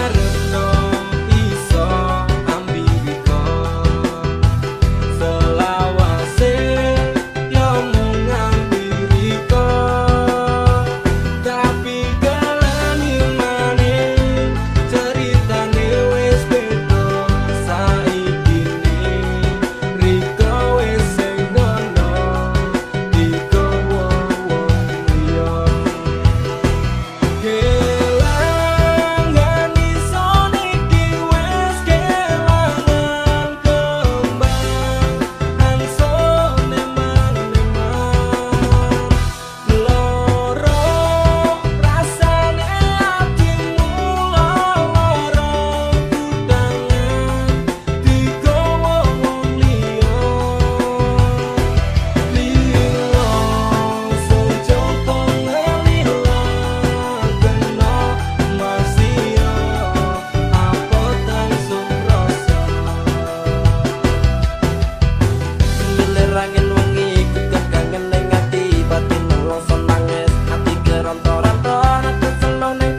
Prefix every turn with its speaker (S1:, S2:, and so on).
S1: I don't know.
S2: on it.